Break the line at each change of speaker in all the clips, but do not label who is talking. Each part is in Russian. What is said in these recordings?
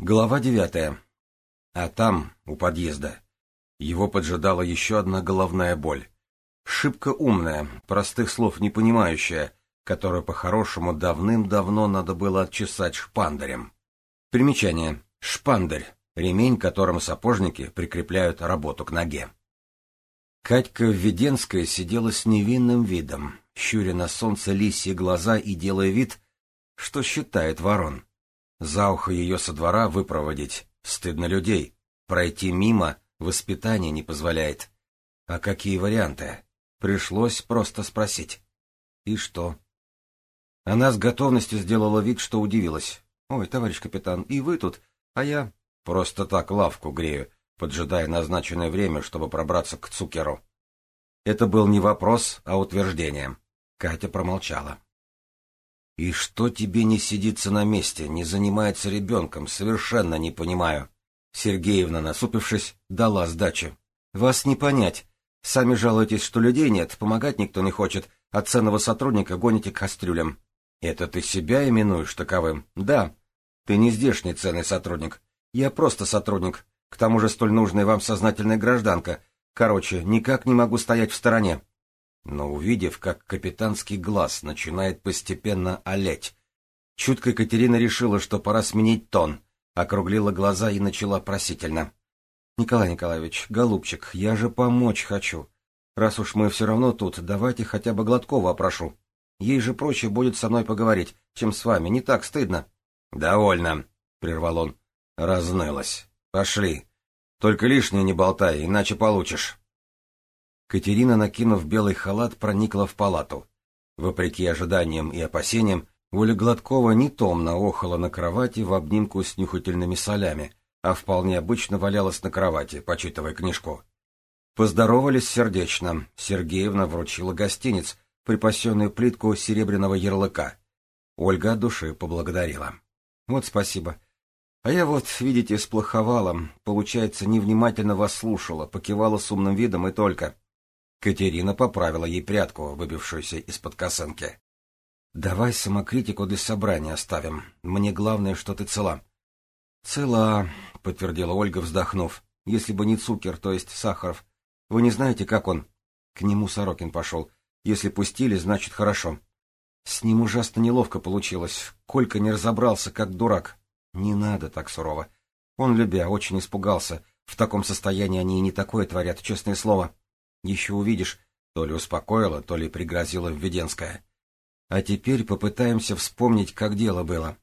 Глава девятая. А там, у подъезда, его поджидала еще одна головная боль. Шибко умная, простых слов не понимающая, которую по-хорошему давным-давно надо было отчесать шпандарем. Примечание. Шпандарь. Ремень, которым сапожники прикрепляют работу к ноге. Катька Введенская сидела с невинным видом, щуря на солнце лисьи глаза и делая вид, что считает ворон. За ухо ее со двора выпроводить стыдно людей, пройти мимо воспитание не позволяет. А какие варианты? Пришлось просто спросить. И что? Она с готовностью сделала вид, что удивилась. «Ой, товарищ капитан, и вы тут, а я...» «Просто так лавку грею, поджидая назначенное время, чтобы пробраться к Цукеру». Это был не вопрос, а утверждение. Катя промолчала. «И что тебе не сидится на месте, не занимается ребенком, совершенно не понимаю». Сергеевна, насупившись, дала сдачи. «Вас не понять. Сами жалуетесь, что людей нет, помогать никто не хочет, а ценного сотрудника гоните к кастрюлям». «Это ты себя именуешь таковым?» «Да. Ты не здешний ценный сотрудник. Я просто сотрудник. К тому же столь нужная вам сознательная гражданка. Короче, никак не могу стоять в стороне но увидев, как капитанский глаз начинает постепенно олеть, чутко Катерина решила, что пора сменить тон, округлила глаза и начала просительно. — Николай Николаевич, голубчик, я же помочь хочу. Раз уж мы все равно тут, давайте хотя бы Гладкова опрошу. Ей же проще будет со мной поговорить, чем с вами, не так стыдно. — Довольно, — прервал он. — Разнылась. Пошли. Только лишнее не болтай, иначе получишь. Катерина, накинув белый халат, проникла в палату. Вопреки ожиданиям и опасениям, Оля Гладкова не томно охала на кровати в обнимку с нюхательными солями, а вполне обычно валялась на кровати, почитывая книжку. Поздоровались сердечно. Сергеевна вручила гостиниц, припасенную плитку серебряного ярлыка. Ольга от души поблагодарила. — Вот спасибо. А я вот, видите, сплоховала. Получается, невнимательно вас слушала, покивала с умным видом и только. Катерина поправила ей прядку, выбившуюся из-под косынки. — Давай самокритику для собрания оставим. Мне главное, что ты цела. — Цела, — подтвердила Ольга, вздохнув. — Если бы не Цукер, то есть Сахаров. Вы не знаете, как он? К нему Сорокин пошел. Если пустили, значит, хорошо. С ним ужасно неловко получилось. Колька не разобрался, как дурак. Не надо так сурово. Он, любя, очень испугался. В таком состоянии они и не такое творят, честное слово. Еще увидишь, то ли успокоила, то ли пригрозила Введенская. А теперь попытаемся вспомнить, как дело было.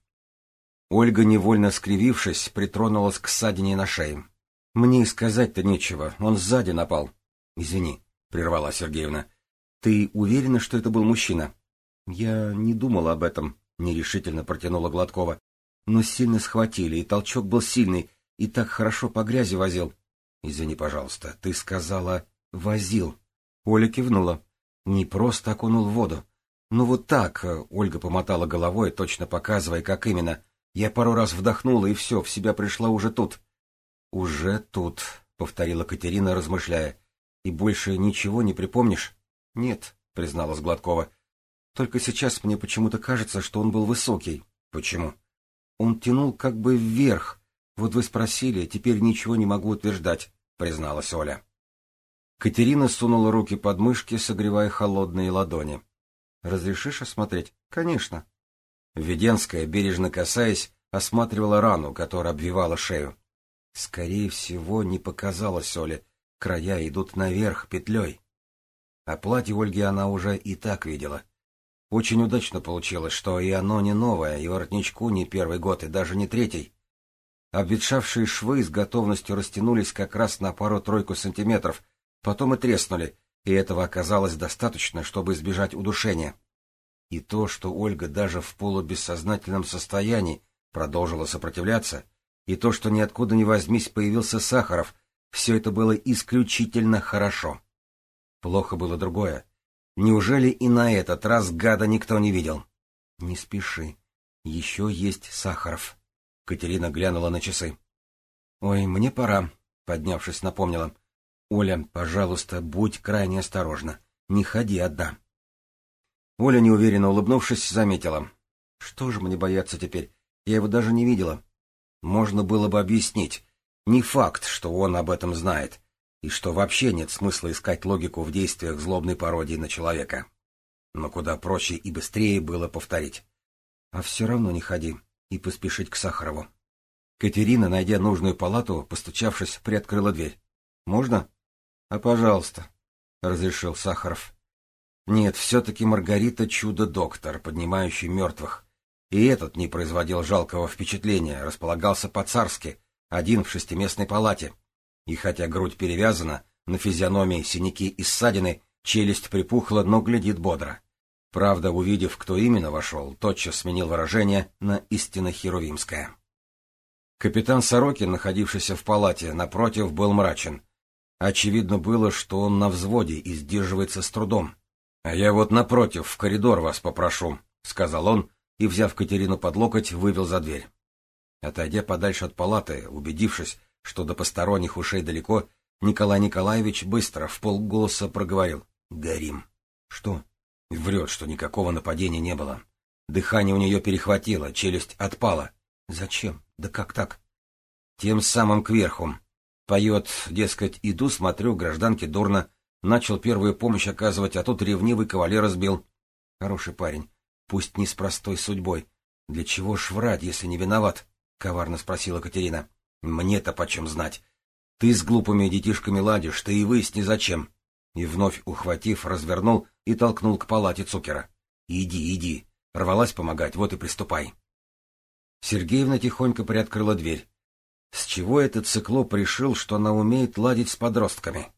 Ольга, невольно скривившись, притронулась к ссадине на шее. — Мне и сказать-то нечего, он сзади напал. — Извини, — прервала Сергеевна. — Ты уверена, что это был мужчина? — Я не думала об этом, — нерешительно протянула Гладкова. — Но сильно схватили, и толчок был сильный, и так хорошо по грязи возил. — Извини, пожалуйста, ты сказала... Возил. Оля кивнула. Не просто окунул в воду. Ну вот так, э, Ольга помотала головой, точно показывая, как именно. Я пару раз вдохнула, и все, в себя пришла уже тут. Уже тут, повторила Катерина, размышляя. И больше ничего не припомнишь? Нет, призналась Гладкова. Только сейчас мне почему-то кажется, что он был высокий. Почему? Он тянул как бы вверх. Вот вы спросили, теперь ничего не могу утверждать, призналась Оля. Катерина сунула руки под мышки, согревая холодные ладони. «Разрешишь осмотреть?» «Конечно». Веденская, бережно касаясь, осматривала рану, которая обвивала шею. Скорее всего, не показалось Оле. Края идут наверх петлей. А платье Ольги она уже и так видела. Очень удачно получилось, что и оно не новое, и воротничку не первый год, и даже не третий. Обветшавшие швы с готовностью растянулись как раз на пару-тройку сантиметров — Потом и треснули, и этого оказалось достаточно, чтобы избежать удушения. И то, что Ольга даже в полубессознательном состоянии продолжила сопротивляться, и то, что ниоткуда ни возьмись появился Сахаров, все это было исключительно хорошо. Плохо было другое. Неужели и на этот раз гада никто не видел? — Не спеши. Еще есть Сахаров. Катерина глянула на часы. — Ой, мне пора, — поднявшись, напомнила. Оля, пожалуйста, будь крайне осторожна. Не ходи одна. Оля, неуверенно улыбнувшись, заметила. Что же мне бояться теперь? Я его даже не видела. можно было бы объяснить. Не факт, что он об этом знает, и что вообще нет смысла искать логику в действиях злобной пародии на человека. Но куда проще и быстрее было повторить. А все равно не ходи и поспешить к Сахарову. Катерина, найдя нужную палату, постучавшись, приоткрыла дверь. «Можно?» «А пожалуйста», — разрешил Сахаров. Нет, все-таки Маргарита — чудо-доктор, поднимающий мертвых. И этот не производил жалкого впечатления, располагался по-царски, один в шестиместной палате. И хотя грудь перевязана, на физиономии синяки и ссадины, челюсть припухла, но глядит бодро. Правда, увидев, кто именно вошел, тотчас сменил выражение на истинно херувимское. Капитан Сорокин, находившийся в палате, напротив, был мрачен. Очевидно было, что он на взводе и сдерживается с трудом. — А я вот напротив, в коридор вас попрошу, — сказал он, и, взяв Катерину под локоть, вывел за дверь. Отойдя подальше от палаты, убедившись, что до посторонних ушей далеко, Николай Николаевич быстро, в полголоса проговорил. — Горим. — Что? — Врет, что никакого нападения не было. Дыхание у нее перехватило, челюсть отпала. — Зачем? Да как так? — Тем самым кверху. Поет, дескать, иду, смотрю, гражданке дурно, Начал первую помощь оказывать, а тут ревнивый кавалер сбил. Хороший парень, пусть не с простой судьбой. Для чего ж врать, если не виноват? — коварно спросила Катерина. — Мне-то почем знать? Ты с глупыми детишками ладишь, ты и выясни зачем. И вновь, ухватив, развернул и толкнул к палате Цукера. — Иди, иди. Рвалась помогать, вот и приступай. Сергеевна тихонько приоткрыла дверь. С чего этот циклоп решил, что она умеет ладить с подростками?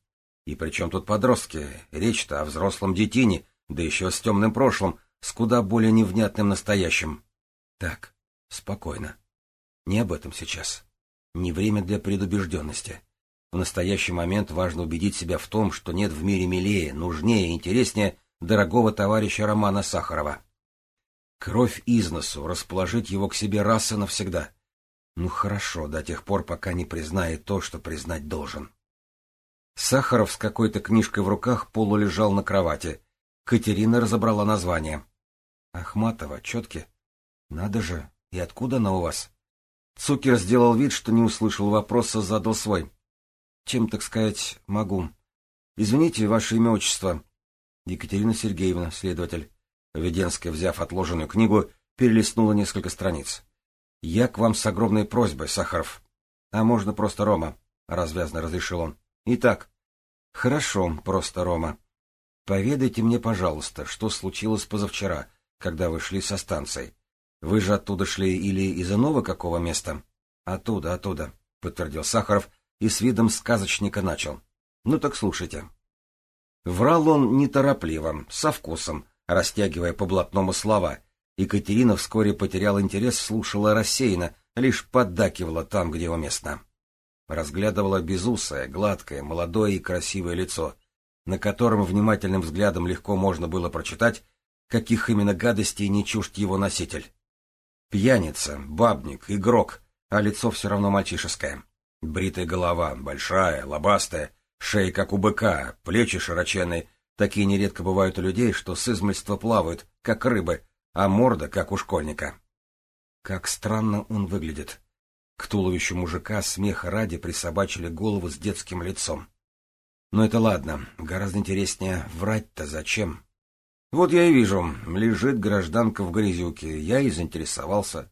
И при чем тут подростки? Речь-то о взрослом детине, да еще с темным прошлым, с куда более невнятным настоящим. Так, спокойно. Не об этом сейчас. Не время для предубежденности. В настоящий момент важно убедить себя в том, что нет в мире милее, нужнее и интереснее дорогого товарища Романа Сахарова. Кровь из носу, расположить его к себе раз и навсегда. Ну хорошо, до тех пор, пока не признает то, что признать должен. Сахаров с какой-то книжкой в руках полулежал на кровати. Катерина разобрала название. Ахматова, четки. Надо же, и откуда она у вас? Цукер сделал вид, что не услышал вопроса, задал свой. Чем, так сказать, могу? Извините, ваше имя, отчество. Екатерина Сергеевна, следователь. Веденская, взяв отложенную книгу, перелистнула несколько страниц. Я к вам с огромной просьбой, Сахаров. А можно просто Рома, развязно разрешил он. Итак, хорошо, просто Рома. Поведайте мне, пожалуйста, что случилось позавчера, когда вы шли со станции. Вы же оттуда шли или из иного какого места? Оттуда, оттуда, подтвердил Сахаров и с видом сказочника начал. Ну так слушайте. Врал он неторопливо, со вкусом, растягивая по блатному слова. Екатерина вскоре потеряла интерес, слушала рассеянно, лишь поддакивала там, где уместно разглядывала безусое, гладкое, молодое и красивое лицо, на котором внимательным взглядом легко можно было прочитать, каких именно гадостей не чужд его носитель. Пьяница, бабник, игрок, а лицо все равно мальчишеское. Бритая голова, большая, лобастая, шея как у быка, плечи широченные, такие нередко бывают у людей, что с измольства плавают, как рыбы, а морда, как у школьника. Как странно он выглядит. К туловищу мужика смеха ради присобачили голову с детским лицом. Но это ладно, гораздо интереснее, врать-то зачем? Вот я и вижу, лежит гражданка в грязюке, я и заинтересовался.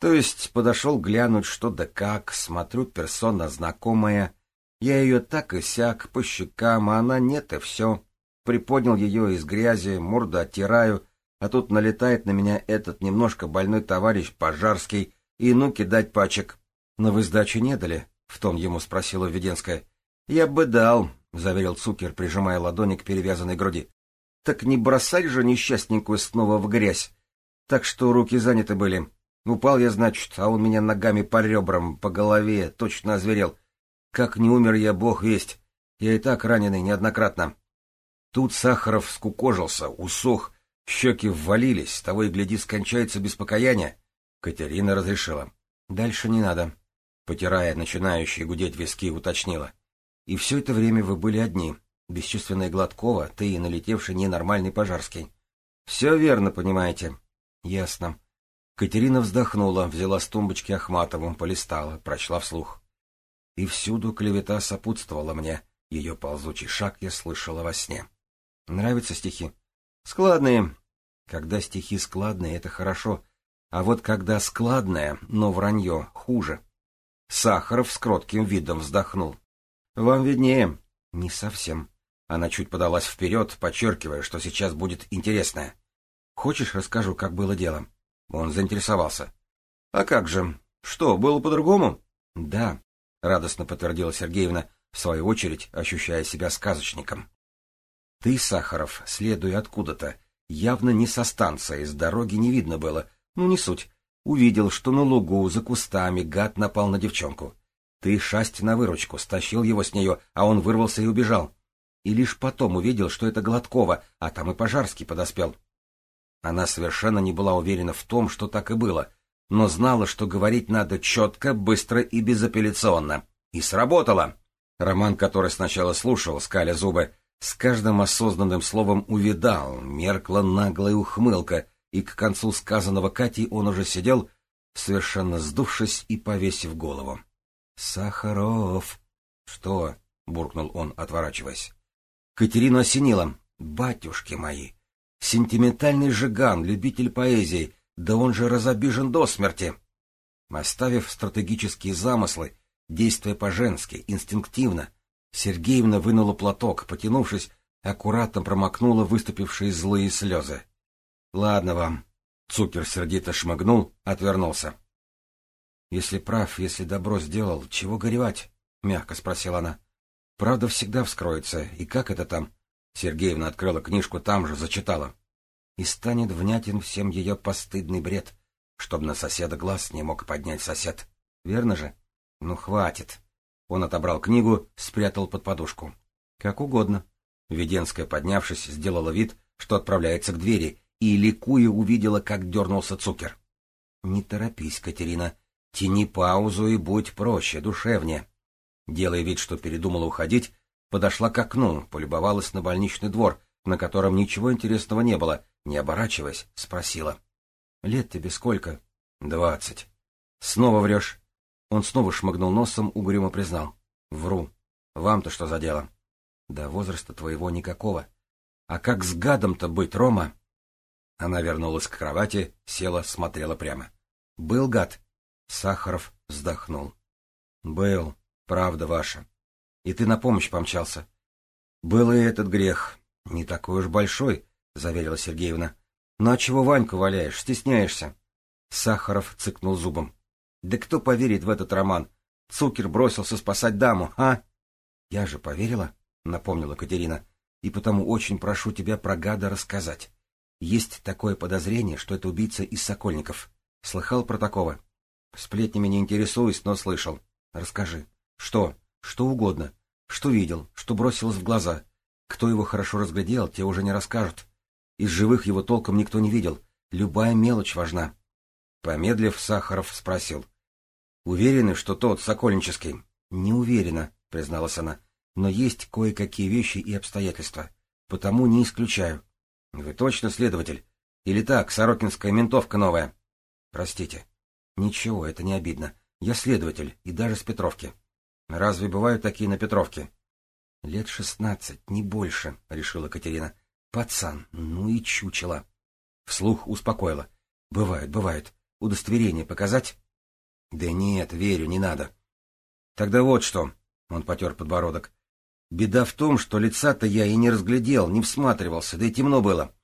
То есть подошел глянуть, что да как, смотрю, персона знакомая. Я ее так и сяк, по щекам, а она нет и все. Приподнял ее из грязи, морду оттираю, а тут налетает на меня этот немножко больной товарищ Пожарский и ну кидать пачек. Но вы сдачи не дали? — в тон ему спросила Введенская. — Я бы дал, — заверил Цукер, прижимая ладони к перевязанной груди. — Так не бросать же несчастненькую снова в грязь. Так что руки заняты были. Упал я, значит, а он меня ногами по ребрам, по голове, точно озверел. Как не умер я, бог весть. Я и так раненый неоднократно. Тут Сахаров скукожился, усох, щеки ввалились, того и гляди, скончается без покаяния. Катерина разрешила. Дальше не надо. Потирая начинающие гудеть виски, уточнила. И все это время вы были одни. Бесчувственная Гладкова, ты и налетевший ненормальный Пожарский. Все верно, понимаете. Ясно. Катерина вздохнула, взяла с тумбочки Ахматову, полистала, прочла вслух. И всюду клевета сопутствовала мне. Ее ползучий шаг я слышала во сне. Нравятся стихи? Складные. Когда стихи складные, это хорошо. А вот когда складное, но вранье, хуже. Сахаров с кротким видом вздохнул. — Вам виднее. — Не совсем. Она чуть подалась вперед, подчеркивая, что сейчас будет интересное. — Хочешь, расскажу, как было дело? Он заинтересовался. — А как же? Что, было по-другому? — Да, — радостно подтвердила Сергеевна, в свою очередь ощущая себя сказочником. — Ты, Сахаров, следуя откуда-то, явно не со станции, с дороги не видно было, ну не суть. Увидел, что на лугу, за кустами, гад напал на девчонку. Ты шасть на выручку, стащил его с нее, а он вырвался и убежал. И лишь потом увидел, что это Гладкова, а там и Пожарский подоспел. Она совершенно не была уверена в том, что так и было, но знала, что говорить надо четко, быстро и безапелляционно. И сработало. Роман, который сначала слушал, скаля зубы, с каждым осознанным словом увидал, меркла наглая ухмылка, и к концу сказанного Катей он уже сидел, совершенно сдувшись и повесив голову. — Сахаров! — Что? — буркнул он, отворачиваясь. Катерину осенило. — Батюшки мои! Сентиментальный жиган, любитель поэзии, да он же разобижен до смерти. Оставив стратегические замыслы, действуя по-женски, инстинктивно, Сергеевна вынула платок, потянувшись, аккуратно промокнула выступившие злые слезы. — Ладно вам. Цукер сердито шмыгнул, отвернулся. — Если прав, если добро сделал, чего горевать? — мягко спросила она. — Правда всегда вскроется, и как это там? Сергеевна открыла книжку там же, зачитала. И станет внятен всем ее постыдный бред, чтоб на соседа глаз не мог поднять сосед. Верно же? Ну, хватит. Он отобрал книгу, спрятал под подушку. Как угодно. Веденская, поднявшись, сделала вид, что отправляется к двери, и, ликуя, увидела, как дернулся Цукер. — Не торопись, Катерина. Тяни паузу и будь проще, душевнее. Делая вид, что передумала уходить, Подошла к окну, полюбовалась на больничный двор, на котором ничего интересного не было, не оборачиваясь, спросила. — Лет тебе сколько? — Двадцать. — Снова врешь? Он снова шмыгнул носом, угрюмо признал. — Вру. Вам-то что за дело? — Да возраста твоего никакого. — А как с гадом-то быть, Рома? Она вернулась к кровати, села, смотрела прямо. — Был гад? Сахаров вздохнул. — Был, правда ваша. И ты на помощь помчался. Был и этот грех. Не такой уж большой, — заверила Сергеевна. Ну а чего Ваньку валяешь, стесняешься? Сахаров цыкнул зубом. Да кто поверит в этот роман? Цукер бросился спасать даму, а? Я же поверила, — напомнила Катерина, — и потому очень прошу тебя про гада рассказать. Есть такое подозрение, что это убийца из Сокольников. Слыхал про такого? Сплетнями не интересуюсь, но слышал. Расскажи. Что? Что угодно. Что видел, что бросилось в глаза. Кто его хорошо разглядел, те уже не расскажут. Из живых его толком никто не видел. Любая мелочь важна. Помедлив, Сахаров спросил. — Уверены, что тот Сокольнический? — Не уверена, — призналась она. — Но есть кое-какие вещи и обстоятельства. Потому не исключаю. — Вы точно следователь? Или так, сорокинская ментовка новая? — Простите. — Ничего, это не обидно. Я следователь, и даже с Петровки. — Разве бывают такие на Петровке? — Лет шестнадцать, не больше, — решила Катерина. — Пацан, ну и чучело. Вслух успокоила. — Бывают, бывают. Удостоверение показать? — Да нет, верю, не надо. — Тогда вот что, — он потер подбородок. — Беда в том, что лица-то я и не разглядел, не всматривался, да и темно было.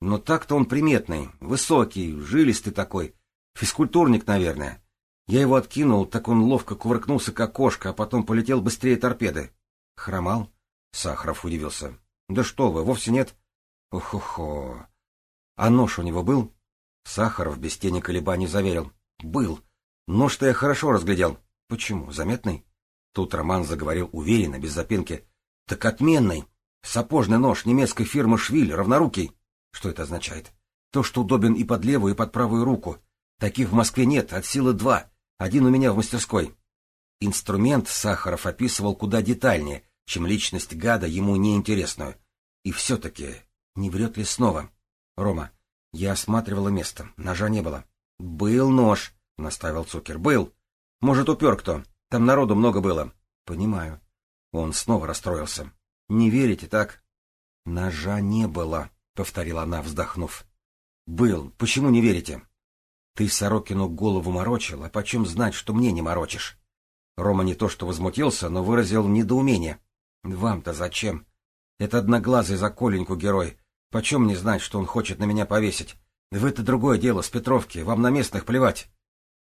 Но так-то он приметный, высокий, жилистый такой. Физкультурник, наверное. Я его откинул, так он ловко кувыркнулся, как кошка, а потом полетел быстрее торпеды. Хромал? Сахаров удивился. Да что вы, вовсе нет. Ох-хо-хо. А нож у него был? Сахаров без тени колебаний заверил. Был. Нож-то я хорошо разглядел. Почему? Заметный? Тут Роман заговорил уверенно, без запинки. Так отменный. Сапожный нож немецкой фирмы «Швиль», равнорукий. Что это означает? То, что удобен и под левую, и под правую руку. Таких в Москве нет, от силы два. Один у меня в мастерской. Инструмент Сахаров описывал куда детальнее, чем личность гада ему неинтересную. И все-таки, не врет ли снова? Рома, я осматривала место, ножа не было. Был нож, — наставил Цукер. Был. Может, упер кто. Там народу много было. Понимаю. Он снова расстроился. Не верите, так? Ножа не было, — повторила она, вздохнув. Был. Почему не верите? Ты Сорокину голову морочил, а почем знать, что мне не морочишь? Рома не то что возмутился, но выразил недоумение. Вам-то зачем? Это одноглазый за Коленьку герой. Почем мне знать, что он хочет на меня повесить? Вы-то другое дело, с Петровки, вам на местных плевать.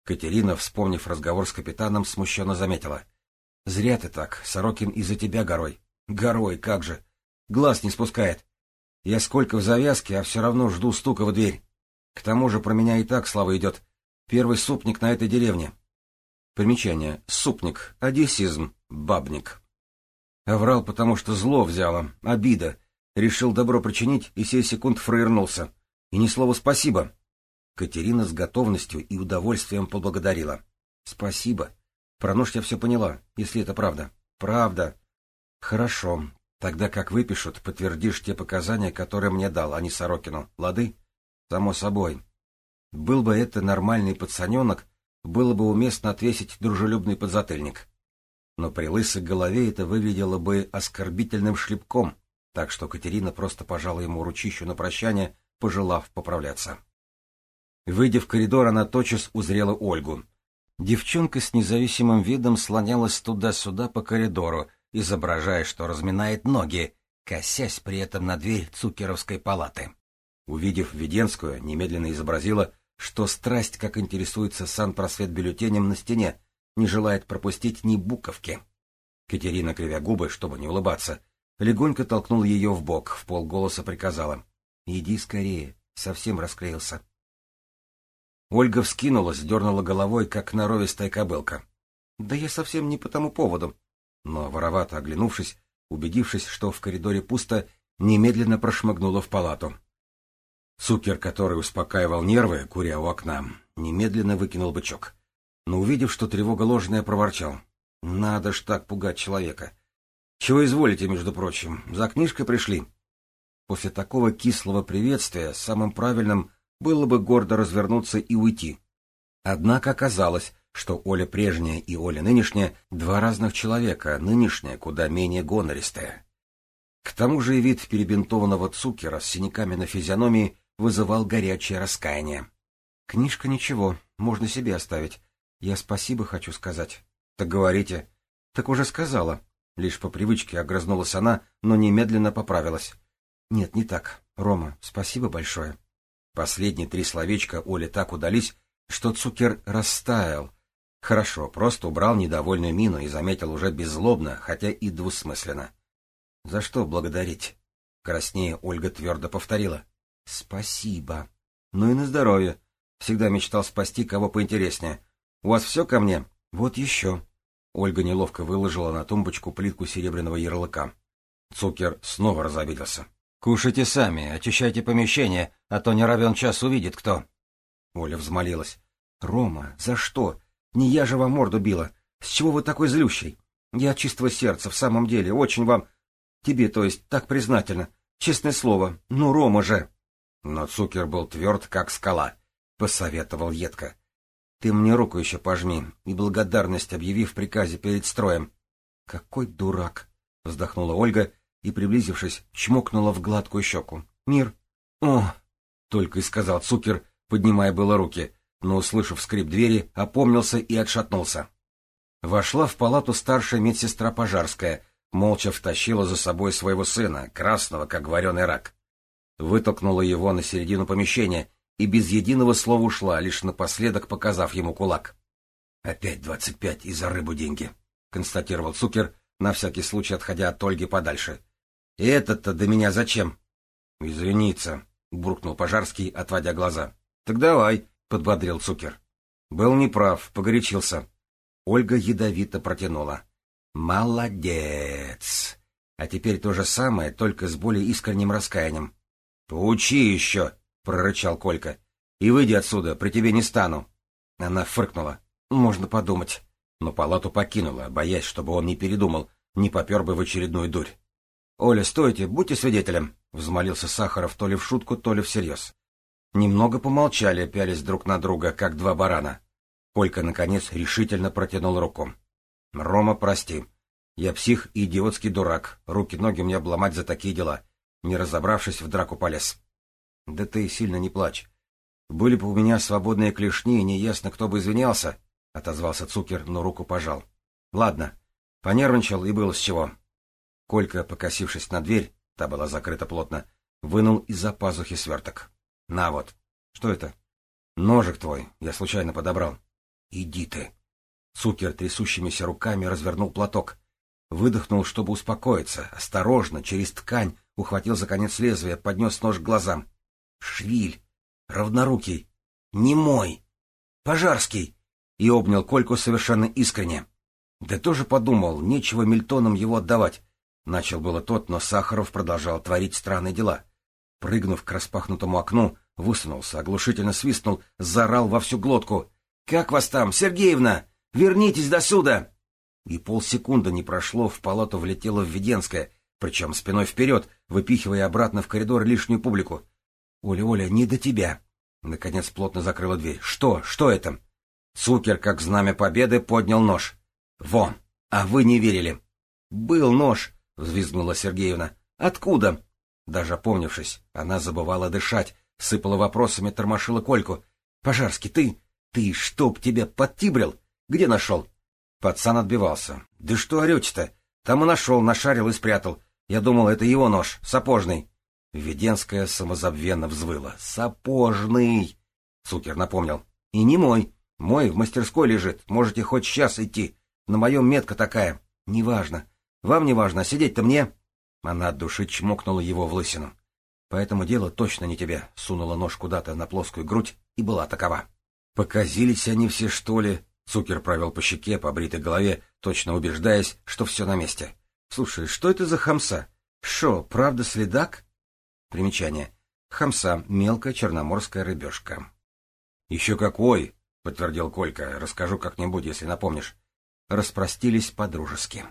Катерина, вспомнив разговор с капитаном, смущенно заметила. — Зря ты так, Сорокин из-за тебя горой. Горой, как же. Глаз не спускает. Я сколько в завязке, а все равно жду стука в дверь. К тому же про меня и так слава идет. Первый супник на этой деревне. Примечание. Супник. Одессизм. Бабник. Оврал, потому что зло взяло. Обида. Решил добро причинить и сей секунд фраернулся. И ни слова спасибо. Катерина с готовностью и удовольствием поблагодарила. — Спасибо. Про нож я все поняла, если это правда. — Правда. — Хорошо. Тогда как выпишут, подтвердишь те показания, которые мне дал, а не Сорокину. Лады? — Само собой. Был бы это нормальный пацаненок, было бы уместно отвесить дружелюбный подзатыльник. Но при лысой голове это выглядело бы оскорбительным шлепком, так что Катерина просто пожала ему ручищу на прощание, пожелав поправляться. Выйдя в коридор, она тотчас узрела Ольгу. Девчонка с независимым видом слонялась туда-сюда по коридору, изображая, что разминает ноги, косясь при этом на дверь Цукеровской палаты. Увидев Веденскую, немедленно изобразила, что страсть, как интересуется санпросвет бюллетенем на стене, не желает пропустить ни буковки. Катерина, кривя губы, чтобы не улыбаться, легонько толкнул ее в бок, в полголоса приказала. — Иди скорее, совсем расклеился. Ольга вскинулась, дернула головой, как норовистая кобылка. — Да я совсем не по тому поводу. Но, воровато оглянувшись, убедившись, что в коридоре пусто, немедленно прошмыгнула в палату. Цукер, который успокаивал нервы, куря у окна, немедленно выкинул бычок. Но, увидев, что тревога ложная, проворчал. — Надо ж так пугать человека. — Чего изволите, между прочим? За книжкой пришли? После такого кислого приветствия самым правильным было бы гордо развернуться и уйти. Однако оказалось, что Оля прежняя и Оля нынешняя — два разных человека, нынешняя куда менее гонористая. К тому же и вид перебинтованного Цукера с синяками на физиономии вызывал горячее раскаяние. — Книжка ничего, можно себе оставить. Я спасибо хочу сказать. — Так говорите. — Так уже сказала. Лишь по привычке огрызнулась она, но немедленно поправилась. — Нет, не так. Рома, спасибо большое. Последние три словечка Оле так удались, что Цукер растаял. Хорошо, просто убрал недовольную мину и заметил уже беззлобно, хотя и двусмысленно. — За что благодарить? Краснее Ольга твердо повторила. — Спасибо. — Ну и на здоровье. Всегда мечтал спасти кого поинтереснее. У вас все ко мне? Вот еще. Ольга неловко выложила на тумбочку плитку серебряного ярлыка. Цукер снова разобиделся. Кушайте сами, очищайте помещение, а то не равен час увидит кто. Оля взмолилась. — Рома, за что? Не я же вам морду била. С чего вы такой злющий? Я чистого сердца, в самом деле, очень вам... Тебе, то есть, так признательна. Честное слово, ну, Рома же... Но Цукер был тверд, как скала. Посоветовал едко. — Ты мне руку еще пожми, и благодарность объяви в приказе перед строем. — Какой дурак! — вздохнула Ольга и, приблизившись, чмокнула в гладкую щеку. «Мир!» «О!» — только и сказал Цукер, поднимая было руки, но, услышав скрип двери, опомнился и отшатнулся. Вошла в палату старшая медсестра Пожарская, молча втащила за собой своего сына, красного, как вареный рак. Вытолкнула его на середину помещения и без единого слова ушла, лишь напоследок показав ему кулак. «Опять двадцать пять и за рыбу деньги», — констатировал Цукер, на всякий случай отходя от Ольги подальше. И этот-то до меня зачем? — Извиниться, — буркнул Пожарский, отводя глаза. — Так давай, — подбодрил Цукер. Был неправ, погорячился. Ольга ядовито протянула. — Молодец! А теперь то же самое, только с более искренним раскаянием. — Поучи еще, — прорычал Колька. — И выйди отсюда, при тебе не стану. Она фыркнула. — Можно подумать. Но палату покинула, боясь, чтобы он не передумал, не попер бы в очередную дурь. — Оля, стойте, будьте свидетелем, — взмолился Сахаров то ли в шутку, то ли всерьез. Немного помолчали, пялись друг на друга, как два барана. Колька, наконец, решительно протянул руку. — Рома, прости. Я псих и идиотский дурак. Руки-ноги мне обломать за такие дела. Не разобравшись, в драку полез. — Да ты сильно не плачь. Были бы у меня свободные клешни, неясно, кто бы извинялся, — отозвался Цукер, но руку пожал. — Ладно. Понервничал и было с чего. Колька, покосившись на дверь, та была закрыта плотно, вынул из-за пазухи сверток. — На вот. Что это? — Ножик твой. Я случайно подобрал. — Иди ты. Цукер трясущимися руками развернул платок. Выдохнул, чтобы успокоиться. Осторожно, через ткань, ухватил за конец лезвия, поднес нож к глазам. Швиль. Равнорукий. Не мой. Пожарский. И обнял Кольку совершенно искренне. Да тоже подумал, нечего Мильтоном его отдавать. Начал было тот, но Сахаров продолжал творить странные дела. Прыгнув к распахнутому окну, высунулся, оглушительно свистнул, заорал во всю глотку. — Как вас там, Сергеевна? Вернитесь до сюда! И полсекунды не прошло, в палату влетела Введенская, причем спиной вперед, выпихивая обратно в коридор лишнюю публику. — Оля, Оля, не до тебя! Наконец плотно закрыла дверь. — Что? Что это? Цукер, как знамя победы, поднял нож. — Вон! А вы не верили! — Был нож! — взвизгнула Сергеевна. — Откуда? Даже опомнившись, она забывала дышать, сыпала вопросами, тормошила Кольку. — Пожарский, ты... ты чтоб тебя подтибрил? Где нашел? Пацан отбивался. — Да что орете-то? Там и нашел, нашарил и спрятал. Я думал, это его нож, сапожный. Введенская самозабвенно взвыла. «Сапожный!» Цукер напомнил. «И не мой. Мой в мастерской лежит. Можете хоть сейчас идти. На моем метка такая. Неважно. Вам не важно, сидеть-то мне...» Она от души чмокнула его в лысину. «Поэтому дело точно не тебе», — сунула нож куда-то на плоскую грудь и была такова. «Показились они все, что ли?» Цукер провел по щеке, по бритой голове, точно убеждаясь, что все на месте. «Слушай, что это за хамса? Шо, правда следак?» Примечание. Хамса — мелкая черноморская рыбешка. «Еще какой!» — подтвердил Колька. «Расскажу как-нибудь, если напомнишь». Распростились по-дружески.